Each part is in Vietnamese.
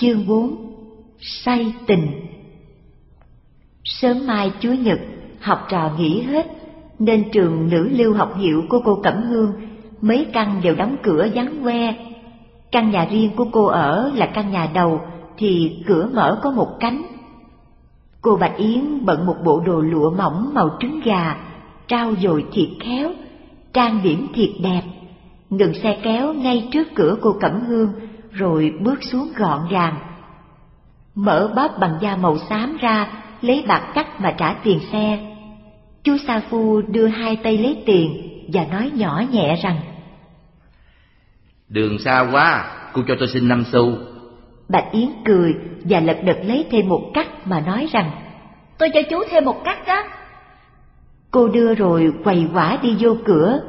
Chương 4 Say tình Sớm mai Chúa Nhật, học trò nghỉ hết, nên trường nữ lưu học hiệu của cô Cẩm Hương mấy căn đều đóng cửa vắng que. Căn nhà riêng của cô ở là căn nhà đầu thì cửa mở có một cánh. Cô Bạch Yến bận một bộ đồ lụa mỏng màu trứng gà, trao dồi thiệt khéo, trang điểm thiệt đẹp. Ngừng xe kéo ngay trước cửa cô Cẩm Hương rồi bước xuống gọn gàng. Mở bóp bằng da màu xám ra, lấy bạc cắt mà trả tiền xe. Chú Sa Phu đưa hai tay lấy tiền và nói nhỏ nhẹ rằng Đường xa quá, cô cho tôi xin năm xu. Bạch Yến cười và lật đật lấy thêm một cắt mà nói rằng Tôi cho chú thêm một cắt đó. Cô đưa rồi quầy quả đi vô cửa.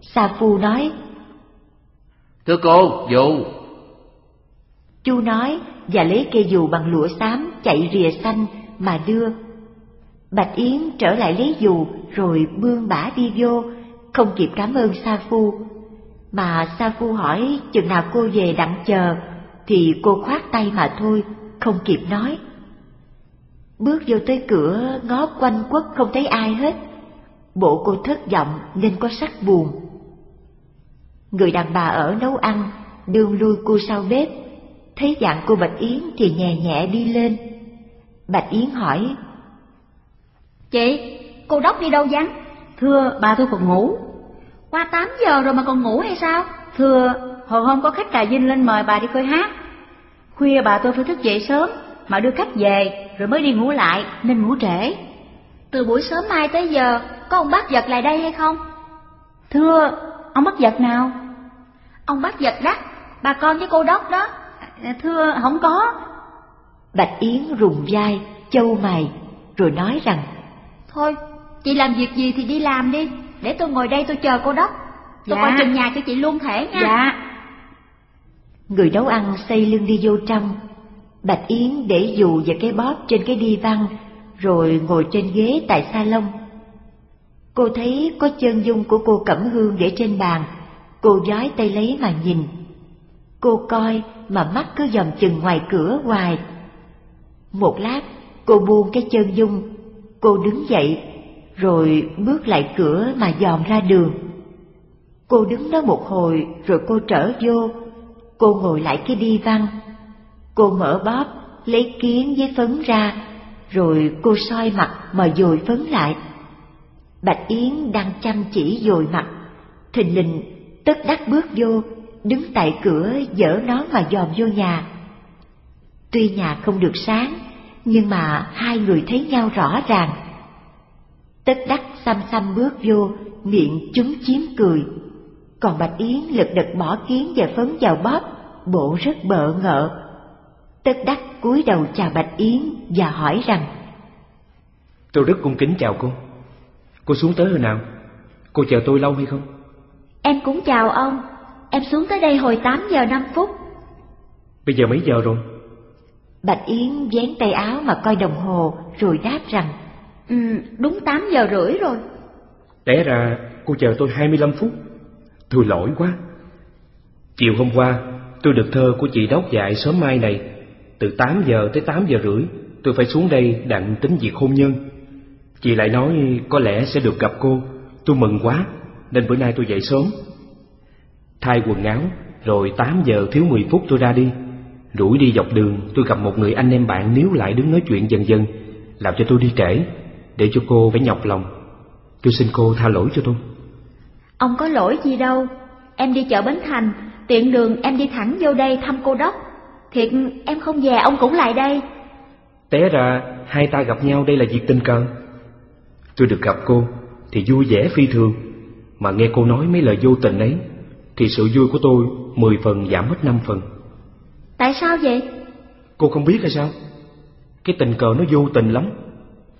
Sa Phu nói Thưa cô, dù. Chu nói và lấy cây dù bằng lụa xám chạy rìa xanh mà đưa. Bạch Yến trở lại lấy dù rồi bươn bả đi vô, không kịp cảm ơn Sa Phu. Mà Sa Phu hỏi chừng nào cô về đặng chờ, thì cô khoát tay mà thôi, không kịp nói. Bước vô tới cửa ngó quanh quất không thấy ai hết, bộ cô thất vọng nên có sắc buồn. Người đàn bà ở nấu ăn, đương lui cô sau bếp, thấy dạng cô Bạch Yến thì nhẹ nhẹ đi lên. Bạch Yến hỏi, Chị, cô đốc đi đâu vắng? Thưa, bà tôi còn ngủ. Qua 8 giờ rồi mà còn ngủ hay sao? Thưa, hồi hôm có khách Trà Vinh lên mời bà đi coi hát. Khuya bà tôi phải thức dậy sớm, mà đưa khách về, rồi mới đi ngủ lại, nên ngủ trễ. Từ buổi sớm mai tới giờ, có ông bác giật lại đây hay không? Thưa, ông bắt giật nào? Ông bác giật đó, bà con với cô đốc đó. À, thưa, không có. Bạch Yến rùng vai, châu mày, rồi nói rằng Thôi, chị làm việc gì thì đi làm đi, để tôi ngồi đây tôi chờ cô đốc. Tôi Dạ. coi chừng nhà cho chị luôn thể nha. Dạ. Người nấu ăn xây lưng đi vô trong. Bạch Yến để dù và cái bóp trên cái đi văn, rồi ngồi trên ghế tại salon. Cô thấy có chân dung của cô Cẩm Hương để trên bàn, cô giói tay lấy mà nhìn. Cô coi mà mắt cứ dòm chừng ngoài cửa hoài. Một lát, cô buông cái chân dung, cô đứng dậy, rồi bước lại cửa mà dòm ra đường. Cô đứng đó một hồi rồi cô trở vô, cô ngồi lại cái đi văn. Cô mở bóp, lấy kiến với phấn ra, rồi cô soi mặt mà dồi phấn lại. Bạch Yến đang chăm chỉ dồi mặt, thình lình tất đắc bước vô, đứng tại cửa dở nó mà dòm vô nhà. Tuy nhà không được sáng, nhưng mà hai người thấy nhau rõ ràng. Tất đắc xăm xăm bước vô, miệng chúng chiếm cười. Còn Bạch Yến lật đật bỏ kiến và phấn vào bóp, bộ rất bợ ngợ. Tất đắc cúi đầu chào Bạch Yến và hỏi rằng Tôi rất cung kính chào cô. Cô xuống tới hồi nào? Cô chờ tôi lâu hay không? Em cũng chào ông, em xuống tới đây hồi 8 giờ 5 phút. Bây giờ mấy giờ rồi? Bạch Yến vén tay áo mà coi đồng hồ rồi đáp rằng Ừ, đúng 8 giờ rưỡi rồi. Té ra cô chờ tôi 25 phút. Tôi lỗi quá. Chiều hôm qua, tôi được thơ của chị Đốc dạy sớm mai này. Từ 8 giờ tới 8 giờ rưỡi, tôi phải xuống đây đặng tính việc hôn nhân. Chị lại nói có lẽ sẽ được gặp cô. Tôi mừng quá, nên bữa nay tôi dậy sớm. Thay quần áo, rồi 8 giờ thiếu 10 phút tôi ra đi. Rủi đi dọc đường, tôi gặp một người anh em bạn níu lại đứng nói chuyện dần dần, làm cho tôi đi trễ, để cho cô phải nhọc lòng. Tôi xin cô tha lỗi cho tôi. Ông có lỗi gì đâu, em đi chợ Bến Thành, tiện đường em đi thẳng vô đây thăm cô đốc. Thiệt em không về ông cũng lại đây. Té ra hai ta gặp nhau đây là việc tình cờ. Tôi được gặp cô thì vui vẻ phi thường, mà nghe cô nói mấy lời vô tình ấy thì sự vui của tôi mười phần giảm mất năm phần. Tại sao vậy? Cô không biết hay sao? Cái tình cờ nó vô tình lắm,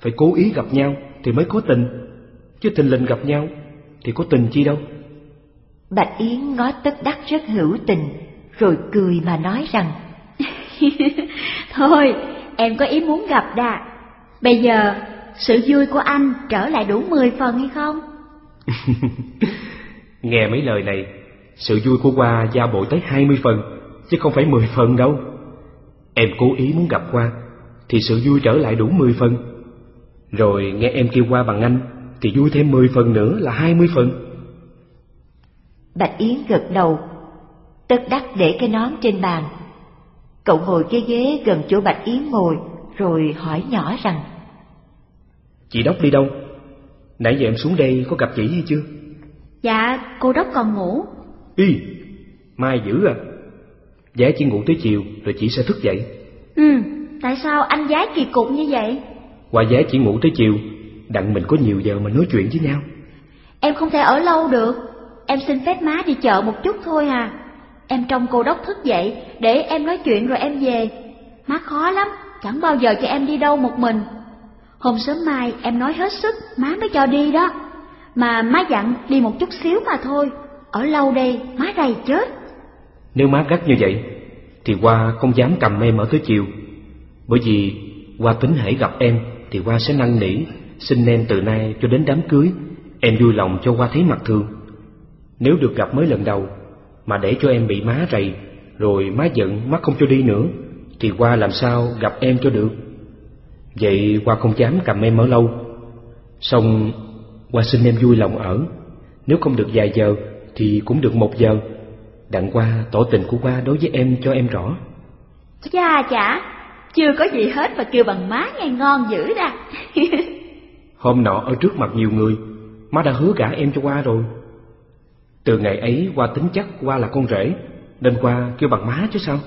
phải cố ý gặp nhau thì mới có tình, chứ tình lình gặp nhau thì có tình chi đâu. Bạch Yến ngó tất đắc rất hữu tình, rồi cười mà nói rằng Thôi, em có ý muốn gặp đà. Bây giờ, sự vui của anh trở lại đủ 10 phần hay không? Nghe mấy lời này, sự vui của Hoa gia bội tới 20 phần, chứ không phải 10 phần đâu. Em cố ý muốn gặp qua Thì sự vui trở lại đủ 10 phần Rồi nghe em kêu qua bằng anh Thì vui thêm 10 phần nữa là 20 phần Bạch Yến gật đầu Tất đắc để cái nón trên bàn Cậu ngồi cái ghế gần chỗ Bạch Yến ngồi Rồi hỏi nhỏ rằng Chị Đốc đi đâu? Nãy giờ em xuống đây có gặp chị hay chưa? Dạ, cô đốc còn ngủ. Y, mai dữ à Giá chỉ ngủ tới chiều rồi chị sẽ thức dậy Ừ, tại sao anh giái kỳ cục như vậy? Qua giá chỉ ngủ tới chiều Đặng mình có nhiều giờ mà nói chuyện với nhau Em không thể ở lâu được. Em xin phép má đi chợ một chút thôi à. Em trông cô đốc thức dậy để em nói chuyện rồi em về. Má khó lắm, chẳng bao giờ cho em đi đâu một mình. Hôm sớm mai em nói hết sức, má mới cho đi đó. Mà má dặn đi một chút xíu mà thôi. Ở lâu đây, má rầy chết. Nếu má gắt như vậy Thì qua không dám cầm em ở tới chiều. Bởi vì qua tính hãy gặp em Thì qua sẽ năn nỉ Xin em từ nay cho đến đám cưới. Em vui lòng cho qua thấy mặt thường Nếu được gặp mới lần đầu Mà để cho em bị má rầy Rồi má giận má không cho đi nữa Thì qua làm sao gặp em cho được? Vậy qua không dám cầm em ở lâu. Xong qua xin em vui lòng ở. Nếu không được vài giờ thì cũng được một giờ. Đặng qua tỏ tình của qua đối với em cho em rõ. Chà chả, chưa có gì hết mà kêu bằng má nghe ngon dữ ra. Hôm nọ ở trước mặt nhiều người Má đã hứa gả em cho qua rồi. Từ ngày ấy qua tính chắc qua là con rể Nên qua kêu bằng má chứ sao?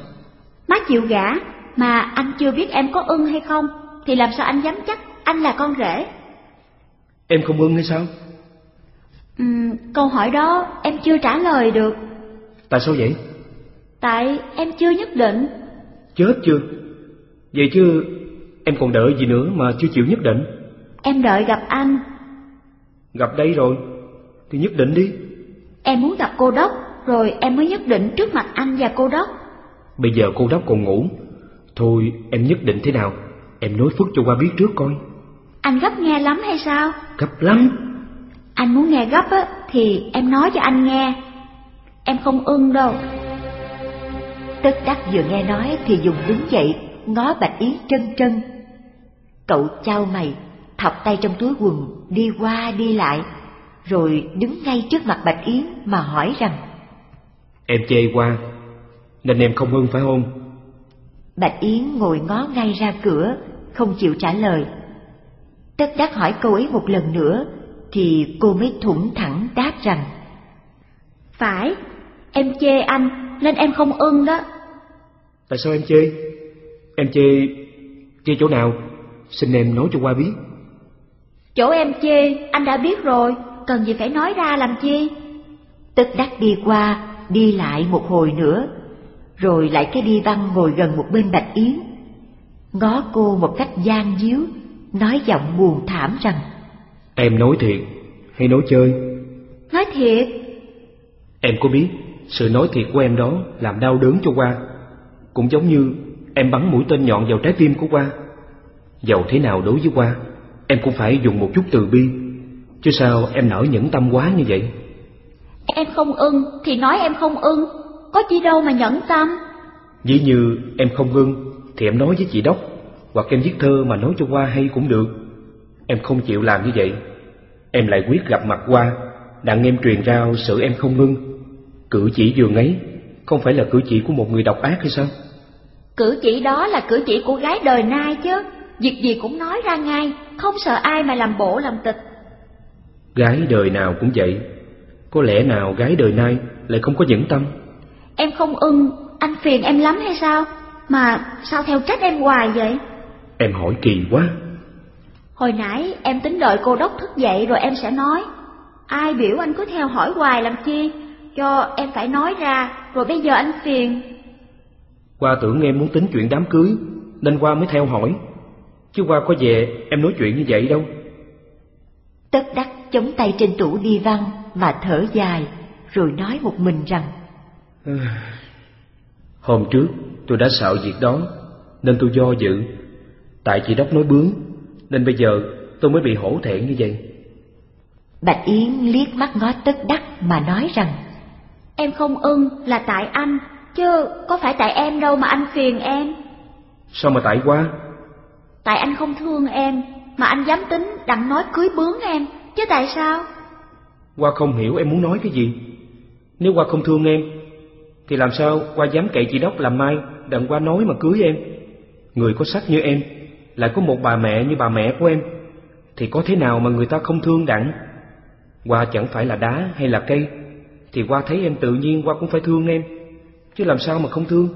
Má chịu gả, mà anh chưa biết em có ưng hay không, thì làm sao anh dám chắc anh là con rể? Em không ưng hay sao Ừm, câu hỏi đó em chưa trả lời được, Tại sao vậy? Tại em chưa nhất định. Chết chưa? Vậy chứ em còn đợi gì nữa mà chưa chịu nhất định? Em đợi gặp anh, Gặp đây rồi Thì nhất định đi. Em muốn gặp cô đốc, rồi em mới nhất định trước mặt anh và cô đốc. Bây giờ cô đốc còn ngủ. Thôi em nhất định thế nào? Em nói phức cho qua biết trước coi. Anh gấp nghe lắm hay sao? Gấp lắm Anh muốn nghe gấp á, thì em nói cho anh nghe. Em không ưng đâu. Tất đắc vừa nghe nói thì dùng đứng dậy Ngó Bạch Yến trân trân Cậu trao mày Thọc tay trong túi quần Đi qua đi lại Rồi đứng ngay trước mặt Bạch Yến Mà hỏi rằng Em chê qua Nên em không ưng phải không Bạch Yến ngồi ngó ngay ra cửa Không chịu trả lời Tất đắc hỏi cô ấy một lần nữa Thì cô mới thủng thẳng đáp rằng Phải, em chê anh nên em không ưng đó. Tại sao em chê Em chê Chê chỗ nào Xin em nói cho qua biết Chỗ em chê anh đã biết rồi, cần gì phải nói ra làm chi? Tất đắc đi qua Đi lại một hồi nữa Rồi lại cái đi văn ngồi gần một bên Bạch Yến Ngó cô một cách gian díu Nói giọng buồn thảm rằng Em nói thiệt Hay nói chơi? Nói thiệt, Em có biết Sự nói thiệt của em đó Làm đau đớn cho qua Cũng giống như Em bắn mũi tên nhọn vào trái tim của qua Dầu thế nào đối với qua Em cũng phải dùng một chút từ bi. Chứ sao em nở nhẫn tâm quá như vậy? Em không ưng thì nói em không ưng, có chi đâu mà nhẫn tâm. Ví như em không ưng Thì em nói với chị Đốc. Hoặc em viết thơ mà nói cho qua hay cũng được. Em không chịu làm như vậy Em lại quyết gặp mặt qua. Đặng em truyền ra sự em không ưng Cử chỉ giường ấy Không phải là cử chỉ của một người độc ác hay sao? Cử chỉ đó là cử chỉ của gái đời nay chứ, việc gì cũng nói ra ngay, không sợ ai mà làm bộ làm tịch. Gái đời nào cũng vậy. Có lẽ nào gái đời nay Lại không có nhẫn tâm? Em không ưng, anh phiền em lắm hay sao? Mà sao theo trách em hoài vậy? Em hỏi kỳ quá Hồi nãy em tính đợi cô đốc thức dậy rồi em sẽ nói. Ai biểu anh cứ theo hỏi hoài làm chi? Cho em phải nói ra, rồi bây giờ anh phiền. Qua tưởng em muốn tính chuyện đám cưới Nên qua mới theo hỏi Chứ qua có về em nói chuyện như vậy đâu Tất đắc chống tay trên tủ đi văn Mà thở dài Rồi nói một mình rằng Hôm trước tôi đã sợ việc đó Nên tôi do dự Tại chị Đốc nói bướng Nên bây giờ tôi mới bị hổ thẹn như vậy Bạch Yến liếc mắt ngó tất đắc mà nói rằng Em không ưng là tại anh, chứ có phải tại em đâu mà anh phiền em. Sao mà tại qua? Tại anh không thương em, mà anh dám tính đặng nói cưới bướng em, chứ tại sao? Qua không hiểu em muốn nói cái gì. Nếu qua không thương em, thì làm sao qua dám cậy chị Đốc làm mai, đặng qua nói mà cưới em. Người có sắc như em, lại có một bà mẹ như bà mẹ của em, thì có thế nào mà người ta không thương đặng? Qua chẳng phải là đá hay là cây, thì qua thấy em tự nhiên qua cũng phải thương em, chứ làm sao mà không thương?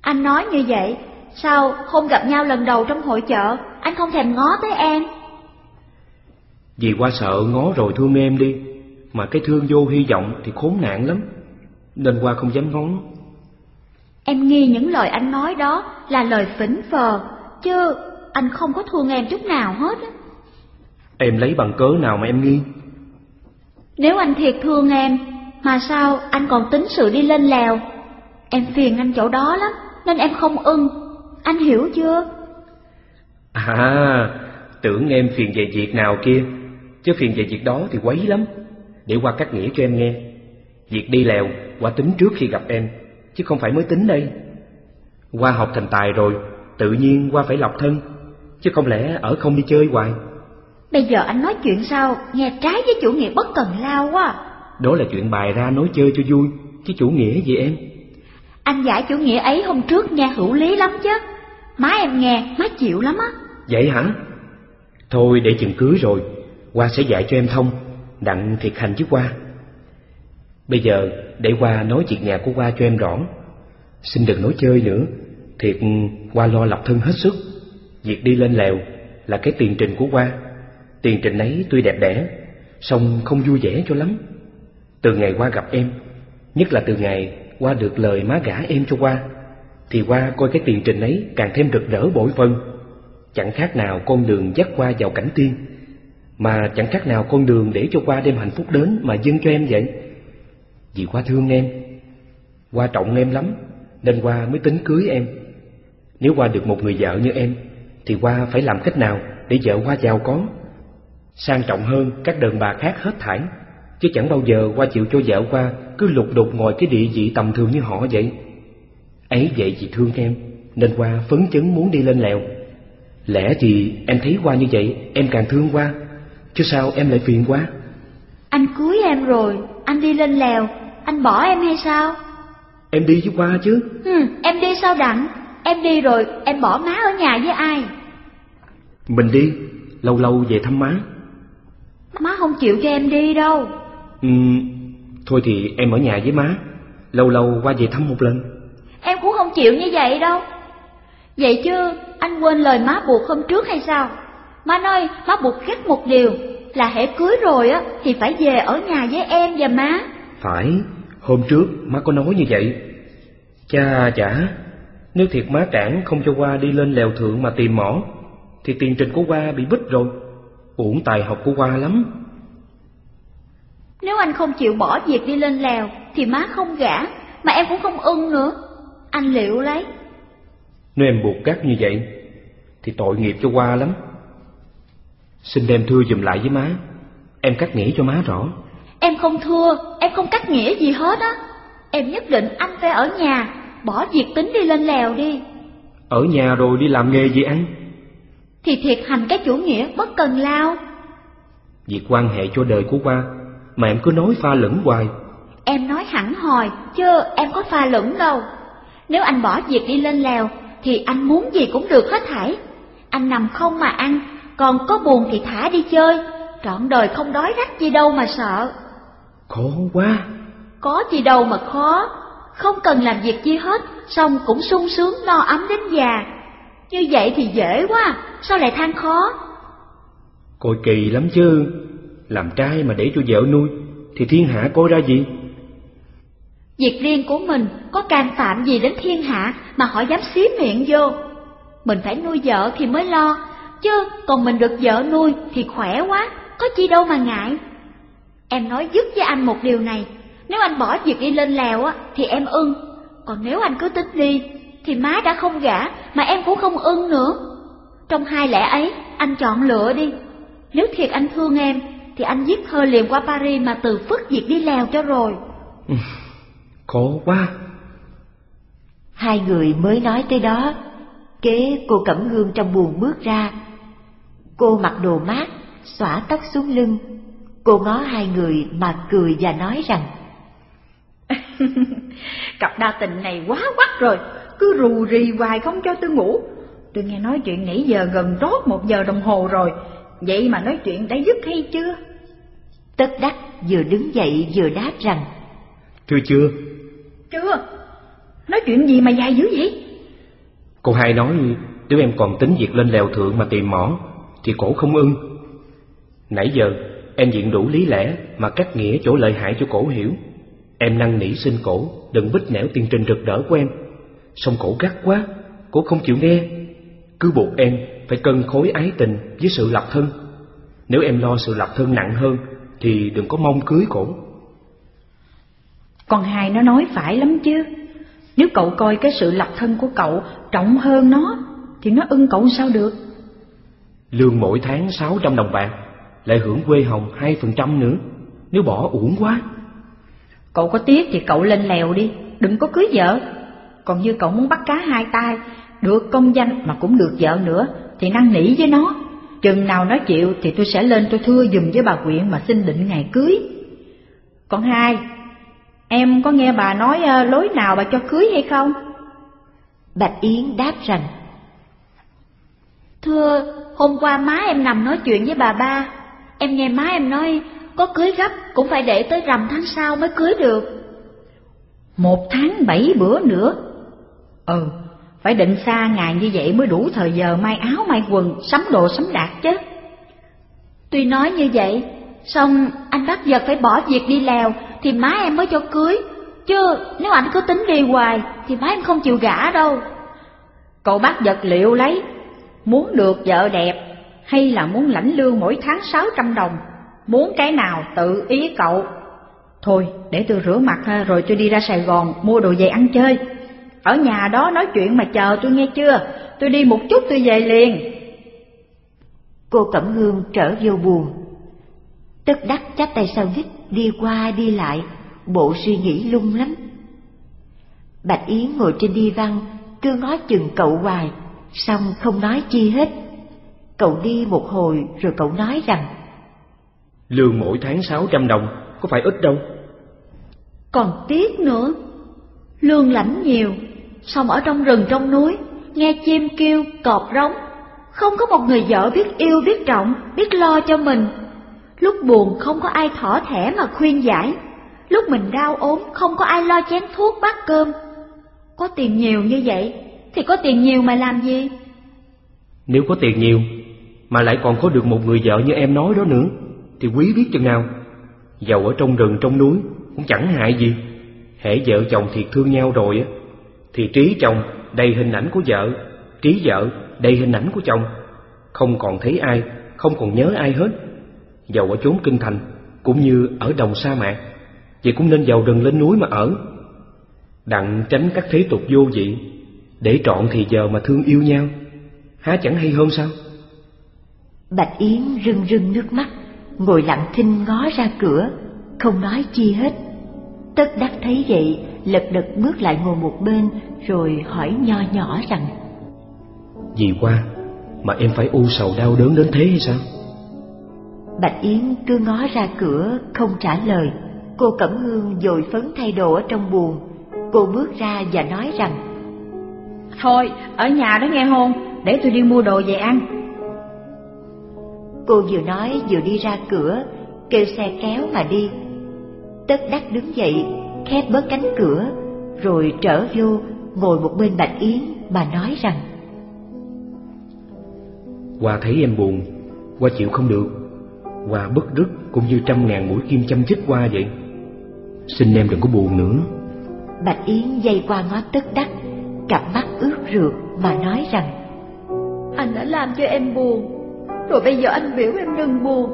Anh nói như vậy, sao hôm gặp nhau lần đầu trong hội chợ, anh không thèm ngó tới em? Vì qua sợ ngó rồi thương em đi, mà cái thương vô hy vọng thì khốn nạn lắm, nên qua không dám ngó. Em nghi những lời anh nói đó là lời phỉnh phờ, chứ anh không có thương em chút nào hết á. Em lấy bằng cớ nào mà em nghi? Nếu anh thiệt thương em, mà sao anh còn tính sự đi lên lèo? Em phiền anh chỗ đó lắm, nên em không ưng. Anh hiểu chưa? À, tưởng em phiền về việc nào kia, chứ phiền về việc đó thì quấy lắm. Để qua cắt nghĩa cho em nghe. Việc đi lèo, qua tính trước khi gặp em, chứ không phải mới tính đây. Qua học thành tài rồi, tự nhiên qua phải lọc thân, chứ không lẽ ở không đi chơi hoài. Bây giờ anh nói chuyện sao, nghe trái với chủ nghĩa bất cần lao quá. Đó là chuyện bài ra nói chơi cho vui, chứ chủ nghĩa gì em. Anh giải chủ nghĩa ấy hôm trước nghe hữu lý lắm chứ. Má em nghe, má chịu lắm á. Vậy hả? Thôi để chừng cưới rồi, qua sẽ dạy cho em thông, đặng thiệt hành chứ qua. Bây giờ để qua nói chuyện nhà của qua cho em rõ. Xin đừng nói chơi nữa, thiệt qua lo lập thân hết sức. Việc đi lên lèo là cái tiền trình của qua. Tiền trình ấy tuy đẹp đẽ, song không vui vẻ cho lắm. Từ ngày qua gặp em, nhất là từ ngày qua được lời má gả em cho qua, thì qua coi cái tiền trình ấy càng thêm rực rỡ bội phân. Chẳng khác nào con đường dắt qua vào cảnh tiên, mà chẳng khác nào con đường để cho qua đem hạnh phúc đến mà dâng cho em vậy. Vì qua thương em, qua trọng em lắm, nên qua mới tính cưới em. Nếu qua được một người vợ như em, thì qua phải làm cách nào để vợ qua giàu có, sang trọng hơn các đàn bà khác hết thảy, chứ chẳng bao giờ qua chịu cho vợ qua cứ lục đục ngồi cái địa vị tầm thường như họ vậy. Ấy vậy vì thương em, nên qua phấn chấn muốn đi lên lèo. Lẽ thì em thấy qua như vậy, em càng thương qua, chứ sao em lại phiền quá? Anh cưới em rồi, anh đi lên lèo, anh bỏ em hay sao? Em đi với qua chứ. Ừ, em đi sao đặng? Em đi rồi, em bỏ má ở nhà với ai? Mình đi, lâu lâu về thăm má. Má không chịu cho em đi đâu. Ừ, thôi thì em ở nhà với má, lâu lâu qua về thăm một lần. Em cũng không chịu như vậy đâu. Vậy chứ anh quên lời má buộc hôm trước hay sao? Má nói má buộc gắt một điều là hễ cưới rồi á thì phải về ở nhà với em và má. Phải, hôm trước má có nói như vậy. Cha chả, nếu thiệt má cản không cho qua đi lên lèo thượng mà tìm mỏ, thì tiền trình của qua bị bích rồi. Uổng tài học của qua lắm. Nếu anh không chịu bỏ việc đi lên lèo thì má không gả, mà em cũng không ưng nữa. Anh liệu lấy. Nếu em buộc gắt như vậy, thì tội nghiệp cho qua lắm. Xin đem thưa dùm lại với má, em cắt nghĩa cho má rõ. Em không thua, em không cắt nghĩa gì hết á. Em nhất định anh phải ở nhà, bỏ việc tính đi lên lèo đi. Ở nhà rồi đi làm nghề gì ăn? Thì thiệt hành cái chủ nghĩa bất cần lao. Việc quan hệ cho đời của qua, mà em cứ nói pha lẫn hoài. Em nói hẳn hòi, chứ em có pha lẫn đâu. Nếu anh bỏ việc đi lên lèo, thì anh muốn gì cũng được hết thảy. Anh nằm không mà ăn, còn có buồn thì thả đi chơi, trọn đời không đói rách gì đâu mà sợ. Khó quá. Có gì đâu mà khó, không cần làm việc chi hết, xong cũng sung sướng no ấm đến già. Như vậy thì dễ quá, sao lại than khó? Coi kỳ lắm chứ, làm trai mà để cho vợ nuôi, thì thiên hạ coi ra gì? Việc riêng của mình có can phạm gì đến thiên hạ mà họ dám xí miệng vô. Mình phải nuôi vợ thì mới lo, chứ còn mình được vợ nuôi thì khỏe quá, có chi đâu mà ngại. Em nói dứt với anh một điều này, nếu anh bỏ việc đi lên lèo á thì em ưng, còn nếu anh cứ tính đi thì má đã không gả mà em cũng không ưng nữa. Trong hai lẽ ấy, anh chọn lựa đi. Nếu thiệt anh thương em thì anh viết thơ liền qua Paris mà từ phức việc đi lèo cho rồi. Khó quá. Hai người mới nói tới đó, Kế cô Cẩm Hương trong buồn bước ra. Cô mặc đồ mát, xõa tóc xuống lưng. Cô ngó hai người mà cười và nói rằng Cặp đa tình này quá quắc rồi, cứ rù rì hoài không cho tôi ngủ. Tôi nghe nói chuyện nãy giờ gần rốt một giờ đồng hồ rồi, vậy mà nói chuyện đã dứt hay chưa? Tất đắc vừa đứng dậy vừa đáp rằng Thưa chưa? Chưa. Nói chuyện gì mà dài dữ vậy? Cô hai nói nếu em còn tính việc lên lèo thượng mà tìm mỏ Thì cổ không ưng. Nãy giờ em diện đủ lý lẽ mà cắt nghĩa chỗ lợi hại cho cổ hiểu Em năn nỉ xin cổ đừng bích nẻo tiền trình rực rỡ của em Xong cổ gắt quá, cổ không chịu nghe Cứ buộc em phải cân khối ái tình với sự lập thân Nếu em lo sự lập thân nặng hơn thì đừng có mong cưới cổ. Con hai nó nói phải lắm chứ. Nếu cậu coi cái sự lập thân của cậu trọng hơn nó, thì nó ưng cậu sao được? Lương mỗi tháng 600 đồng bạc, lại hưởng quê hồng 2% nữa, nếu bỏ uổng quá. Cậu có tiếc thì cậu lên lèo đi, đừng có cưới vợ. Còn như cậu muốn bắt cá hai tay, được công danh mà cũng được vợ nữa, thì năn nỉ với nó, Chừng nào nó chịu thì tôi sẽ lên tôi thưa dùm với bà quyện mà xin định ngày cưới. Còn hai, em có nghe bà nói ờ, lối nào bà cho cưới hay không? Bạch Yến đáp rằng, Thưa, hôm qua má em nằm nói chuyện với bà ba, em nghe má em nói có cưới gấp cũng phải để tới rằm tháng sau mới cưới được. Một tháng bảy bữa nữa. Ừ, phải định xa ngày như vậy mới đủ thời giờ may áo may quần, sắm đồ sắm đạt chứ. Tuy nói như vậy, xong anh bắt giật phải bỏ việc đi lèo thì má em mới cho cưới. Chứ nếu anh cứ tính đi hoài thì má em không chịu gả đâu. Cậu bắt giật liệu lấy, muốn được vợ đẹp hay là muốn lãnh lương mỗi tháng 600 đồng, muốn cái nào tự ý cậu. Thôi, để tôi rửa mặt rồi tôi đi ra Sài Gòn mua đồ về ăn chơi. Ở nhà đó nói chuyện mà chờ tôi nghe chưa? Tôi đi một chút tôi về liền. Cô Cẩm Hương trở vô buồn. tức đắc chắp tay sau vít đi qua đi lại, bộ suy nghĩ lung lắm. Bạch Yến ngồi trên đi văn, cứ ngó chừng cậu hoài, xong không nói chi hết. Cậu đi một hồi rồi cậu nói rằng Lương mỗi tháng 600 đồng, có phải ít đâu. Còn tiếc nữa, lương lãnh nhiều, xong ở trong rừng trong núi, nghe chim kêu, cọp rống, không có một người vợ biết yêu biết trọng, biết lo cho mình. Lúc buồn không có ai thỏ thẻ mà khuyên giải, lúc mình đau ốm không có ai lo chén thuốc bát cơm. Có tiền nhiều như vậy, thì có tiền nhiều mà làm gì? Nếu có tiền nhiều, mà lại còn có được một người vợ như em nói đó nữa, thì quý biết chừng nào. Giàu ở trong rừng trong núi cũng chẳng hại gì. Hễ vợ chồng thiệt thương nhau rồi á, thì trí chồng đầy hình ảnh của vợ, trí vợ đầy hình ảnh của chồng, không còn thấy ai, không còn nhớ ai hết. Giàu ở chốn kinh thành, cũng như ở đồng sa mạc, vậy cũng nên giàu rừng lên núi mà ở. Đặng tránh các thế tục vô vị, để trọn thì giờ mà thương yêu nhau, há chẳng hay hơn sao? Bạch Yến rưng rưng nước mắt, ngồi lặng thinh ngó ra cửa, không nói chi hết. Tất đắc thấy vậy, lật đật bước lại ngồi một bên, rồi hỏi nho nhỏ rằng Vì qua mà em phải u sầu đau đớn đến thế hay sao? Bạch Yến cứ ngó ra cửa, không trả lời. Cô Cẩm Hương dội phấn thay đồ ở trong buồng. Cô bước ra và nói rằng Thôi, ở nhà đó nghe hôn, để tôi đi mua đồ về ăn. Cô vừa nói vừa đi ra cửa, kêu xe kéo mà đi. Tất đắc đứng dậy, khép bớt cánh cửa, rồi trở vô, ngồi một bên Bạch Yến mà nói rằng Hoa thấy em buồn, Hoa chịu không được. Hoa bức rứt cũng như trăm ngàn mũi kim chăm chích qua vậy. Xin em đừng có buồn nữa. Bạch Yến dây qua ngó tất đắc, cặp mắt ướt rượt mà nói rằng Anh đã làm cho em buồn, rồi bây giờ anh biểu em đừng buồn.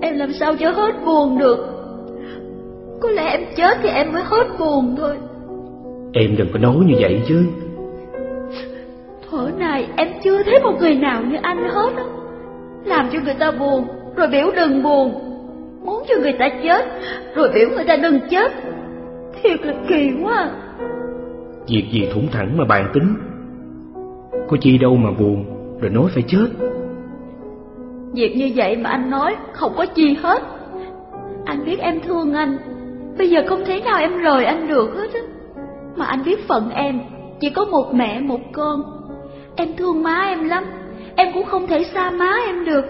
em làm sao cho hết buồn được? Có lẽ em chết thì em mới hết buồn thôi. Em đừng có nói như vậy chứ. Thuở này em chưa thấy một người nào như anh hết á. Làm cho người ta buồn, rồi biểu đừng buồn. Muốn cho người ta chết, rồi biểu người ta đừng chết. Thiệt là kỳ quá Việc gì thủng thẳng mà bàn tính. Có chi đâu mà buồn Rồi nói phải chết Việc như vậy mà anh nói không có chi hết. Anh biết em thương anh. Bây giờ không thể nào em rời anh được hết á. Mà anh biết phận em, Chỉ có một mẹ, một con. Em thương má em lắm, Em cũng không thể xa má em được.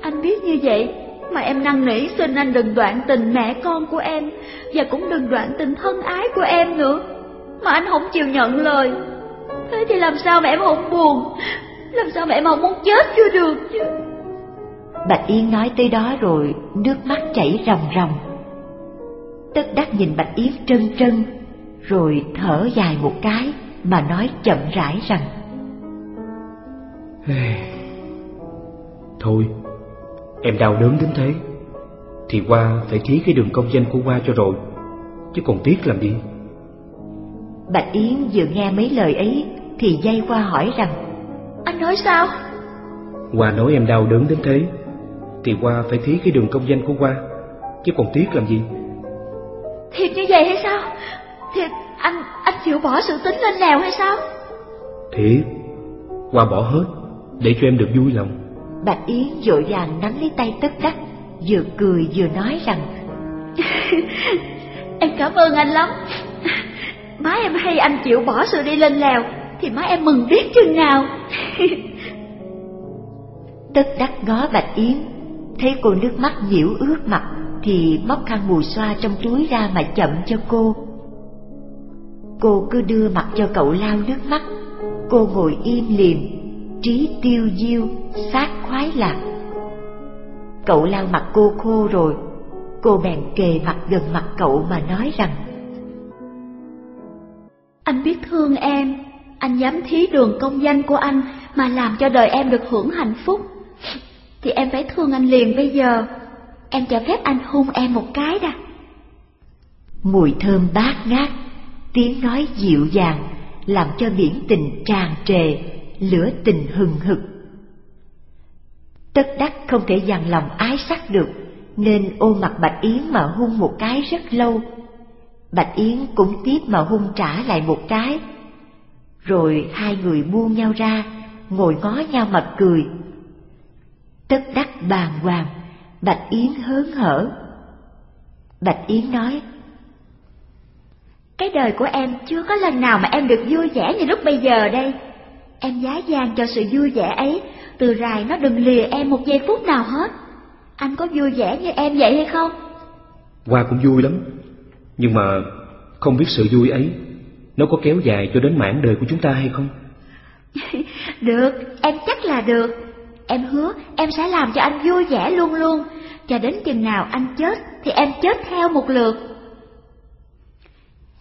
Anh biết như vậy Mà em năn nỉ xin anh đừng đoạn tình mẹ con của em, Và cũng đừng đoạn tình thân ái của em nữa. Mà anh không chịu nhận lời. Thế thì làm sao mà em không buồn? Làm sao mà em không muốn chết chưa được chứ? Bạch Yến nói tới đó rồi nước mắt chảy ròng ròng. Tất đắc nhìn Bạch Yến trân trân, rồi thở dài một cái mà nói chậm rãi rằng Thôi, em đau đớn đến thế Thì qua phải thí cái đường công danh của qua cho rồi Chứ còn tiếc làm gì Bạch Yến vừa nghe mấy lời ấy thì dây qua hỏi rằng Anh nói sao? Qua nói em đau đớn đến thế Thì qua phải thí cái đường công danh của qua. Chứ còn tiếc làm gì? Thiệt như vậy hay sao? Thiệt anh anh chịu bỏ sự tính lên lèo hay sao? Thiệt. Qua bỏ hết Để cho em được vui lòng. Bạch Yến vội vàng nắm lấy tay tất đắc Vừa cười vừa nói rằng Em cảm ơn anh lắm. Má em hay anh chịu bỏ sự đi lên lèo Thì má em mừng biết chừng nào. Tất đắc ngó Bạch Yến Thấy cô nước mắt nhiễu ướt mặt Thì móc khăn mùi xoa trong túi ra mà chậm cho cô. Cô cứ đưa mặt cho cậu lao nước mắt. Cô ngồi im liềm Trí tiêu diêu, sát khoái lạc. Cậu lau mặt cô khô rồi Cô bèn kề mặt gần mặt cậu mà nói rằng Anh biết thương em Anh dám thí đường công danh của anh Mà làm cho đời em được hưởng hạnh phúc. Thì em phải thương anh liền bây giờ Em cho phép anh hôn em một cái đã Mùi thơm bát ngát Tiếng nói dịu dàng Làm cho biển tình tràn trề Lửa tình hừng hực Tất đắc không thể dằn lòng ái sắc được Nên ôm mặt Bạch Yến mà hôn một cái rất lâu Bạch Yến cũng tiếp mà hung trả lại một cái. Rồi hai người buông nhau ra, ngồi ngó nhau mà cười. Tất đắc bàng hoàng, Bạch Yến hớn hở. Bạch Yến nói, Cái đời của em chưa có lần nào mà em được vui vẻ như lúc bây giờ đây. Em giá gian cho sự vui vẻ ấy, từ rài nó đừng lìa em một giây phút nào hết. Anh có vui vẻ như em vậy hay không? Hoa cũng vui lắm Nhưng mà không biết sự vui ấy Nó có kéo dài cho đến mãn đời của chúng ta hay không được, em chắc là được Em hứa em sẽ làm cho anh vui vẻ luôn luôn. Cho đến chừng nào anh chết Thì em chết theo một lượt.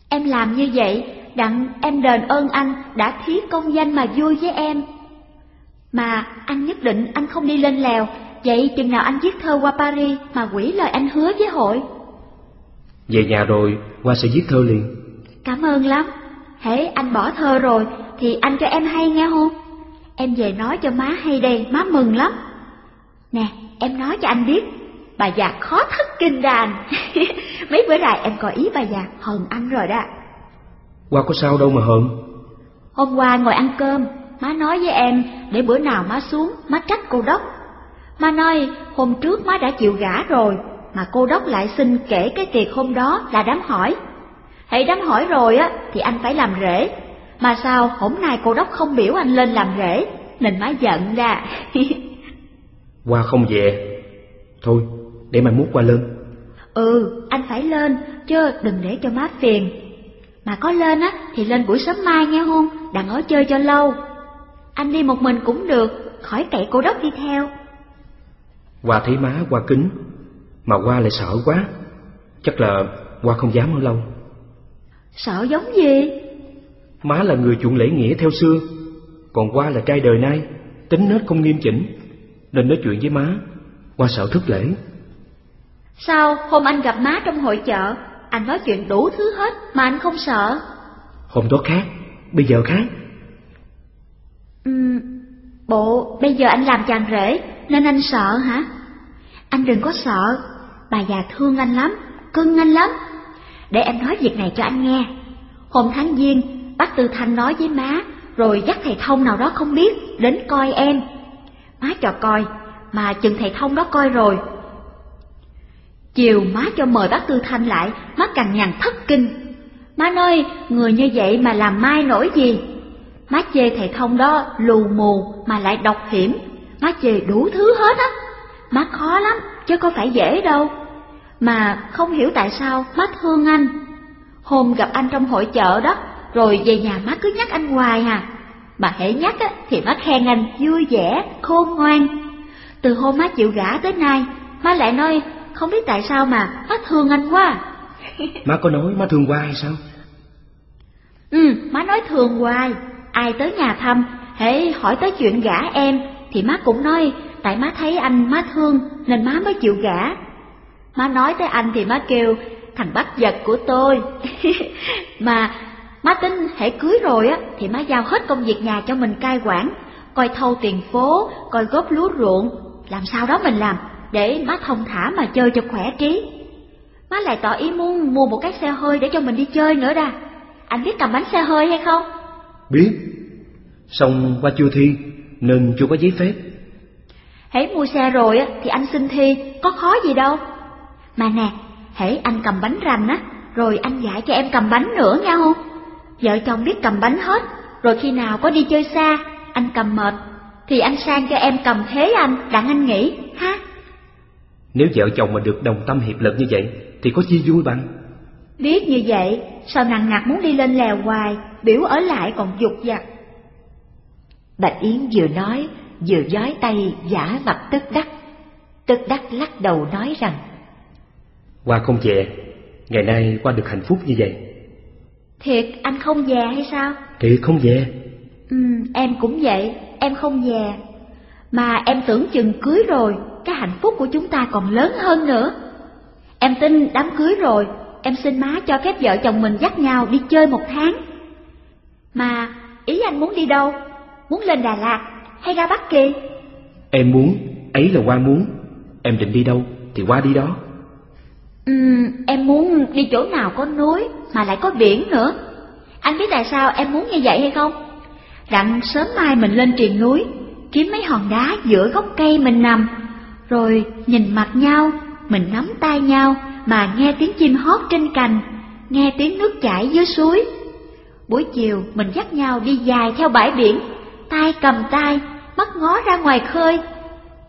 Em làm như vậy Đặng em đền ơn anh Đã thí công danh mà vui với em. Mà anh nhất định anh không đi lên lèo. Vậy chừng nào anh viết thơ qua Paris Mà quỷ lời anh hứa với hội. Về nhà rồi Hoa sẽ viết thơ liền. Cảm ơn lắm. Hễ anh bỏ thơ rồi Thì anh cho em hay nghe không Em về nói cho má hay đây Má mừng lắm. Nè em nói cho anh biết Bà già khó thất kinh đàn Mấy bữa nay em có ý bà già hờn anh rồi đó. Hoa có sao đâu mà hờn. Hôm qua ngồi ăn cơm Má nói với em Để bữa nào má xuống Má trách cô đốc. Má nói hôm trước má đã chịu gả rồi Mà cô đốc lại xin kể cái tiệc hôm đó là đám hỏi. Hãy đám hỏi rồi á thì anh phải làm rễ Mà sao hôm nay cô đốc không biểu anh lên làm rễ Nên má giận ra. Hoa không về. Thôi để mai mút qua lên. Ừ anh phải lên Chứ đừng để cho má phiền. Mà có lên á thì lên buổi sớm mai nghe không? Đặng ở chơi cho lâu. Anh đi một mình cũng được Khỏi cậy cô đốc đi theo. Hoa thấy má Hoa kính. Mà Hoa lại sợ quá. Chắc là Hoa không dám ở lâu. Sợ giống gì Má là người chuộng lễ nghĩa theo xưa Còn Hoa là trai đời nay Tính nết không nghiêm chỉnh Nên nói chuyện với má Hoa sợ thất lễ. Sao hôm anh gặp má trong hội chợ Anh nói chuyện đủ thứ hết Mà anh không sợ. Hôm đó khác Bây giờ khác. Ừm, Bộ bây giờ anh làm chàng rể Nên anh sợ hả? Anh đừng có sợ Bà già thương anh lắm Cưng anh lắm. Để em nói việc này cho anh nghe. Hôm tháng giêng Bác Tư Thanh nói với má rồi dắt thầy thông nào đó không biết đến coi em. Má cho coi, mà chừng thầy thông đó coi rồi. Chiều má cho mời bác Tư Thanh lại, má cằn nhằn thất kinh. Má nói, người như vậy mà làm mai nổi gì? Má chê thầy thông đó lù mù mà lại độc hiểm, má chê đủ thứ hết á. Má khó lắm, chứ có phải dễ đâu. Mà không hiểu tại sao má thương anh. Hôm gặp anh trong hội chợ đó, rồi về nhà má cứ nhắc anh hoài à. Mà hễ nhắc á, thì má khen anh vui vẻ, khôn ngoan. Từ hôm má chịu gả tới nay, má lại nói không biết tại sao mà má thương anh quá. Má có nói má thương hay sao? Ừ, má nói thương hoài. Ai tới nhà thăm, hễ hỏi tới chuyện gả em, thì má cũng nói tại má thấy anh má thương nên má mới chịu gả. Má nói tới anh thì má kêu thằng bắt giật của tôi. mà má tính hễ cưới rồi á thì má giao hết công việc nhà cho mình cai quản, coi thâu tiền phố, coi góp lúa ruộng, làm sao đó mình làm để má thông thả mà chơi cho khỏe trí. Má lại tỏ ý muốn mua một cái xe hơi để cho mình đi chơi nữa đà. Anh biết cầm bánh xe hơi hay không? Biết. Xong qua chưa thi nên chưa có giấy phép. Hãy mua xe rồi á thì anh xin thi, có khó gì đâu. Mà nè, hãy anh cầm bánh rành á, rồi anh dạy cho em cầm bánh nữa nha không? Vợ chồng biết cầm bánh hết, rồi khi nào có đi chơi xa, anh cầm mệt, thì anh sang cho em cầm thế anh, đặng anh nghĩ, ha? Nếu vợ chồng mà được đồng tâm hiệp lực như vậy, thì có chi vui bằng? Biết như vậy, sao nặng nặc muốn đi lên lèo hoài, biểu ở lại còn dục dặt. Bạch Yến vừa nói, vừa giói tay giả mặt tức đắc. Tức đắc lắc đầu nói rằng, Qua không về, ngày nay qua được hạnh phúc như vậy. Thiệt anh không về hay sao? Thiệt không về. Ừ, em cũng vậy, em không về. Mà em tưởng chừng cưới rồi, cái hạnh phúc của chúng ta còn lớn hơn nữa. Em tin đám cưới rồi, em xin má cho phép vợ chồng mình dắt nhau đi chơi một tháng. Mà ý anh muốn đi đâu? Muốn lên Đà Lạt hay ra Bắc Kỳ? Em muốn, ấy là qua muốn. Em định đi đâu thì qua đi đó. Ừm, em muốn đi chỗ nào có núi mà lại có biển nữa. Anh biết tại sao em muốn như vậy hay không? Đặng sớm mai mình lên triền núi, kiếm mấy hòn đá giữa gốc cây mình nằm, rồi nhìn mặt nhau, mình nắm tay nhau mà nghe tiếng chim hót trên cành, nghe tiếng nước chảy dưới suối. Buổi chiều mình dắt nhau đi dài theo bãi biển, tay cầm tay, mắt ngó ra ngoài khơi.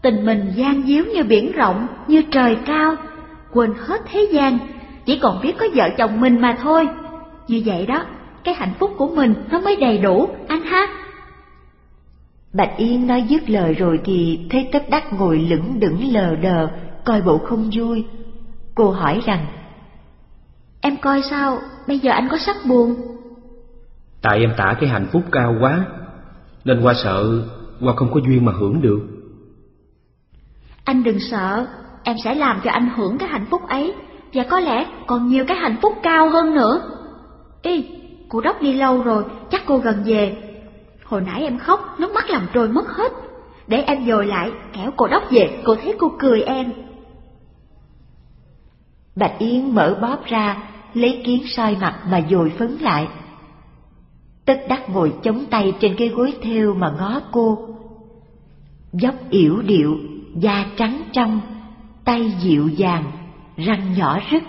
Tình mình gian díu như biển rộng, như trời cao, quên hết thế gian, chỉ còn biết có vợ chồng mình mà thôi. Như vậy đó, cái hạnh phúc của mình nó mới đầy đủ, anh ha. Bạch Yên nói dứt lời rồi thì thấy tất đắc ngồi lững đững lờ đờ, coi bộ không vui. Cô hỏi rằng, Em coi sao, bây giờ anh có sắc buồn? Tại em tả cái hạnh phúc cao quá, nên qua sợ qua không có duyên mà hưởng được. Anh đừng sợ, em sẽ làm cho anh hưởng cái hạnh phúc ấy, và có lẽ còn nhiều cái hạnh phúc cao hơn nữa. Y, cô đốc đi lâu rồi, chắc cô gần về. Hồi nãy em khóc, nước mắt làm trôi mất hết. Để em dồi lại, kẻo cô đốc về, cô thấy cô cười em. Bạch Yến mở bóp ra, lấy kiến soi mặt mà dồi phấn lại. Tất đắc ngồi chống tay trên cái gối thêu mà ngó cô. Dốc yểu điệu, da trắng trong, tay dịu dàng, răng nhỏ rứt.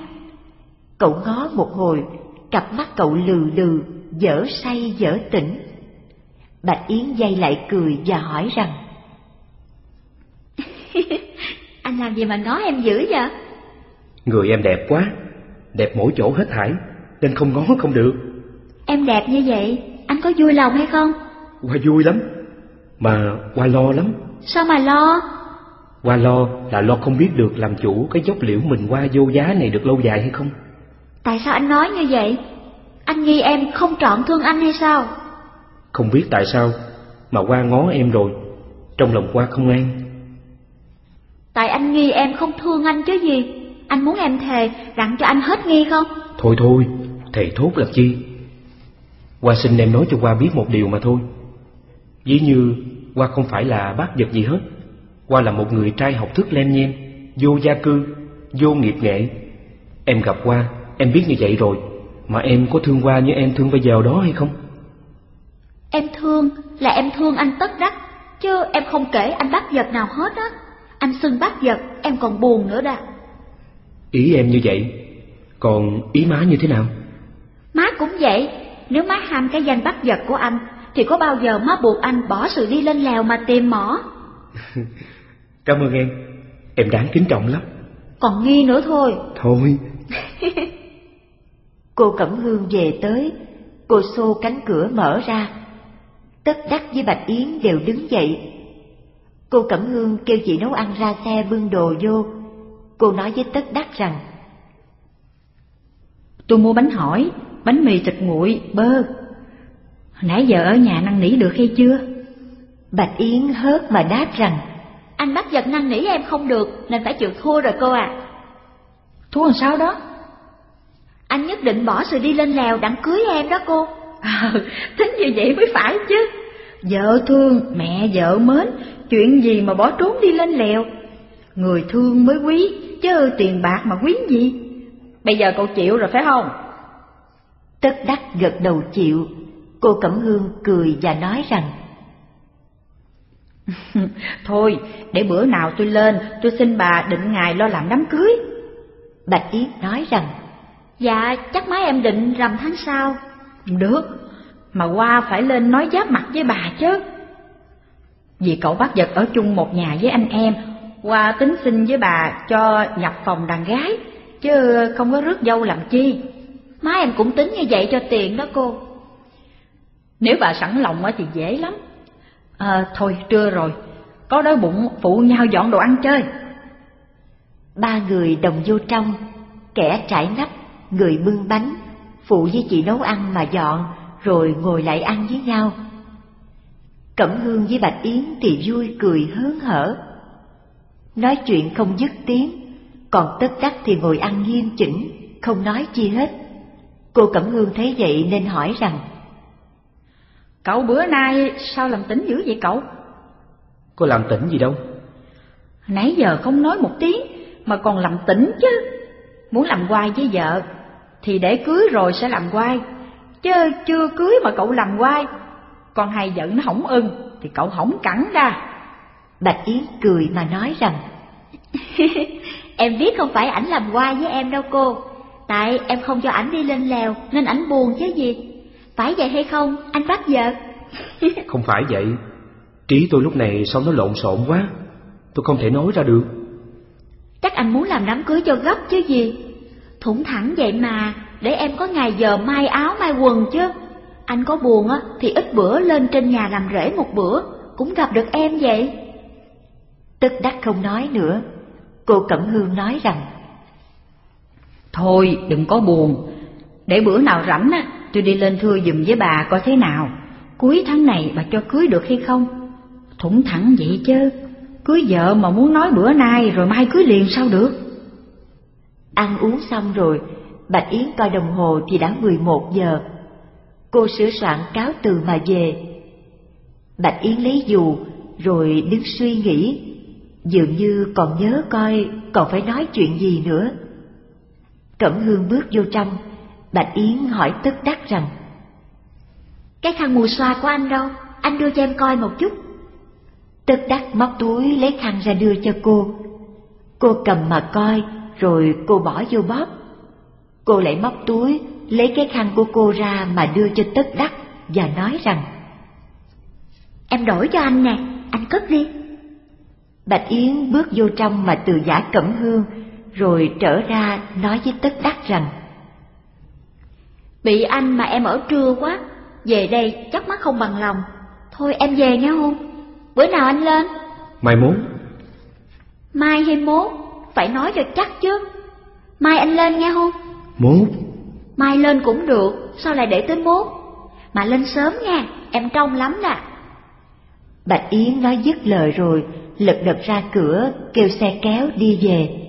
Cậu ngó một hồi, cặp mắt cậu lừ lừ, dở say dở tỉnh. Bạch Yến dây lại cười và hỏi rằng Anh làm gì mà ngó em dữ vậy? Người em đẹp quá, đẹp mỗi chỗ hết thảy, nên không ngó không được. Em đẹp như vậy, anh có vui lòng hay không? Qua vui lắm, mà qua lo lắm. Sao mà lo? Qua lo là lo không biết được làm chủ cái dốc liễu mình qua vô giá này được lâu dài hay không. Tại sao anh nói như vậy? Anh nghi em không trọn thương anh hay sao? Không biết tại sao mà qua ngó em rồi, trong lòng qua không an. Tại anh nghi em không thương anh chứ gì? Anh muốn em thề đặng cho anh hết nghi không? Thôi thôi, thầy thốt làm chi? Qua xin em nói cho qua biết một điều mà thôi. Ví như qua không phải là bác vật gì hết. Qua là một người trai học thức lem nhem, vô gia cư, vô nghiệp nghệ. Em gặp qua, em biết như vậy rồi, mà em có thương qua như em thương bây giờ đó hay không? Em thương là em thương anh tất đắc, chứ em không kể anh bắt giật nào hết á. Anh xưng bắt giật, em còn buồn nữa đã. Ý em như vậy, còn ý má như thế nào? Má cũng vậy, nếu má ham cái danh bắt giật của anh, thì có bao giờ má buộc anh bỏ sự đi lên lèo mà tìm mỏ? Cảm ơn em, em đáng kính trọng lắm. Còn nghi nữa thôi. Thôi. cô Cẩm Hương về tới, cô xô cánh cửa mở ra. Tất đắc với Bạch Yến đều đứng dậy. Cô Cẩm Hương kêu chị nấu ăn ra xe bưng đồ vô. Cô nói với Tất đắc rằng Tôi mua bánh hỏi, bánh mì thịt nguội, bơ. Nãy giờ ở nhà năn nỉ được hay chưa? Bạch Yến hớt mà đáp rằng Anh bắt giật năn nỉ em không được nên phải chịu thua rồi cô à. Thua làm sao đó? Anh nhất định bỏ sự đi lên lèo đặng cưới em đó cô. À, tính như vậy mới phải chứ. Vợ thương, mẹ vợ mến, chuyện gì mà bỏ trốn đi lên lèo. Người thương mới quý, chứ tiền bạc mà quý gì. Bây giờ cậu chịu rồi phải không? Tất đắc gật đầu chịu, cô Cẩm Hương cười và nói rằng Thôi, để bữa nào tôi lên, tôi xin bà định ngày lo làm đám cưới. Bạch Yến nói rằng Dạ, chắc má em định rằm tháng sau. Được, mà qua phải lên nói giáp mặt với bà chứ. Vì cậu bắt giật ở chung một nhà với anh em, qua tính xin với bà cho nhập phòng đàn gái, chứ không có rước dâu làm chi. Má em cũng tính như vậy cho tiền đó cô. Nếu bà sẵn lòng thì dễ lắm. À, thôi trưa rồi, có đói bụng phụ nhau dọn đồ ăn chơi. Ba người đồng vô trong, kẻ trải nắp, người bưng bánh, phụ với chị nấu ăn mà dọn, rồi ngồi lại ăn với nhau. Cẩm Hương với Bạch Yến thì vui cười hớn hở. Nói chuyện không dứt tiếng, còn tất đắc thì ngồi ăn nghiêm chỉnh, không nói chi hết. Cô Cẩm Hương thấy vậy nên hỏi rằng Cậu bữa nay sao làm tỉnh dữ vậy cậu? Có làm tỉnh gì đâu. Nãy giờ không nói một tiếng mà còn làm tỉnh chứ. Muốn làm quai với vợ thì để cưới rồi sẽ làm quai Chứ chưa cưới mà cậu làm quai Còn hay giận nó hỏng ưng thì cậu hỏng cẳng ra. Bạch Yến cười mà nói rằng Em biết không phải ảnh làm quai với em đâu cô. Tại em không cho ảnh đi lên lèo nên ảnh buồn chứ gì Phải vậy hay không? Anh bắt vợ Không phải vậy. Trí tôi lúc này sao nó lộn xộn quá? Tôi không thể nói ra được. Chắc anh muốn làm đám cưới cho gấp chứ gì? Thủng thẳng vậy mà Để em có ngày giờ may áo may quần chứ. Anh có buồn á Thì ít bữa lên trên nhà làm rễ một bữa Cũng gặp được em vậy. Tức đắc không nói nữa. Cô Cẩm Hương nói rằng Thôi đừng có buồn. Để bữa nào rảnh á Tôi đi lên thưa giùm với bà coi thế nào. Cuối tháng này bà cho cưới được hay không? Thủng thẳng vậy chứ. Cưới vợ mà muốn nói bữa nay rồi mai cưới liền sao được? Ăn uống xong rồi, Bạch Yến coi đồng hồ thì đã 11 giờ. Cô sửa soạn cáo từ mà về. Bạch Yến lấy dù, rồi đứng suy nghĩ. Dường như còn nhớ coi còn phải nói chuyện gì nữa. Cẩm Hương bước vô trong. Bạch Yến hỏi tất đắc rằng Cái khăn mùi xoa của anh đâu? Anh đưa cho em coi một chút. Tất đắc móc túi lấy khăn ra đưa cho cô. Cô cầm mà coi rồi cô bỏ vô bóp. Cô lại móc túi lấy cái khăn của cô ra mà đưa cho tất đắc Và nói rằng Em đổi cho anh nè, anh cất đi. Bạch Yến bước vô trong mà từ giả cẩm hương Rồi trở ra nói với tất đắc rằng Bị anh mà em ở trưa quá Về đây chắc mắt không bằng lòng. Thôi em về nghe không Bữa nào anh lên? Mai mốt Mai hay mốt? Phải nói cho chắc chứ. Mai anh lên nghe không Mốt. Mai lên cũng được Sao lại để tới mốt? Mà lên sớm nha Em trông lắm nè. Bạch Yến nói dứt lời rồi Lật đật ra cửa Kêu xe kéo đi về